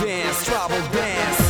dance, tribal dance.